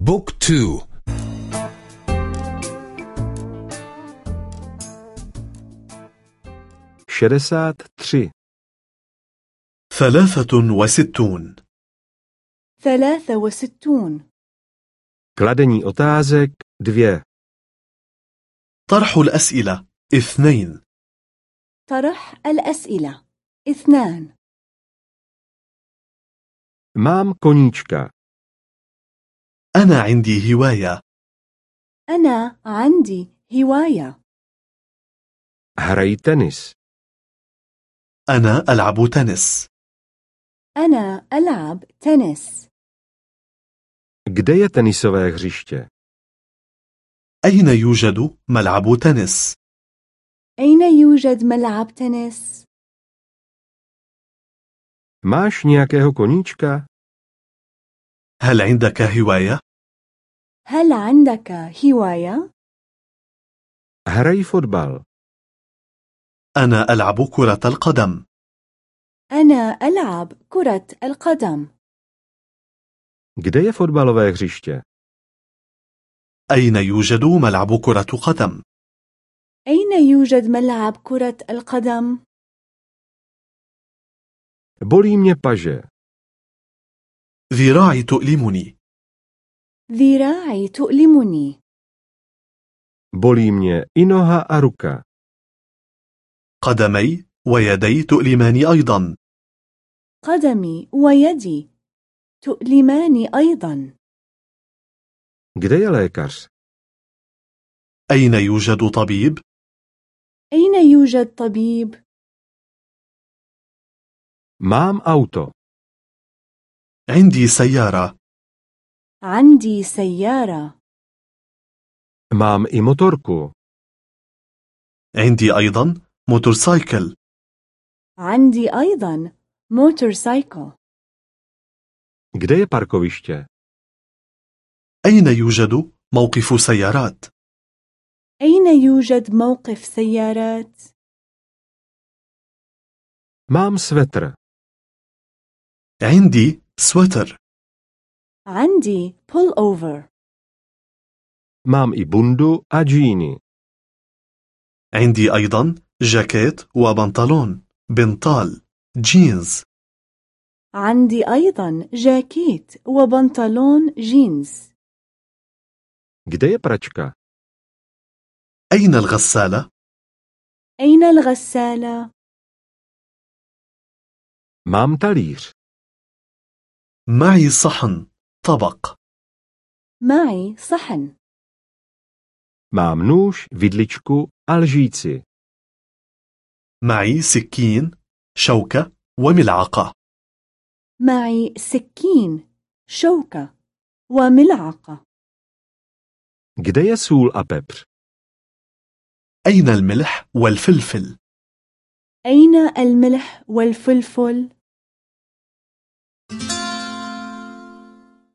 Book two. Šedesát tři. ثلاثة وستون. ثلاثة وستون. Kladení otázek dvě. طرح الأسئلة. اثنين. طرح الأسئلة. اثنان. Mám koníčka. أنا عندي هواية أنا عندي هواية Hrají tenis. أنا ألعب تنس أنا ألعب تنس Kde je tenisové hřiště? أين يوجد ملعب تنس؟ أين يوجد ملعب تنس؟ Máš nějakého koníčka? هل عندك هواية؟ هل عندك هواية؟ Hrají fotbal. أنا ألعب كرة القدم أنا ألعب كرة القدم Kde je fotbalové hřiště? أين يوجد ملعب كرة قدم؟ أين يوجد ملعب كرة القدم؟ Bolí mě paže. ذراعي تؤلمني ذراعي تؤلمني Bolí mě i noha a ruka. قدمي ويدي تؤلماني أيضا قدمي ويدي تؤلماني أيضا Kde je lékař? أين يوجد طبيب؟ أين يوجد طبيب؟ Mám auto. عندي سيارة عندي سيارة Mám i motorku. عندي أيضا motorcycle عندي أيضا motorcycle Kde je parkoviště? أين يوجد موقف سيارات؟ أين يوجد موقف سيارات؟ Mám svetr. عندي سويتر عندي بلوفر Mám i bundu a džíny. عندي أيضا جاكيت وبنطلون بنطال جينز عندي أيضا جاكيت وبنطلون جينز je pračka? أين الغسالة؟ أين الغسالة؟ Mám talíř. معي صحن طبق معي صحن Mám nůž, vidličku a lžíci. معي سكين شوكة وملعقة معي سكين شوكة وملعقة Kde je sůl a pepř? أين الملح والفلفل؟ أين الملح والفلفل؟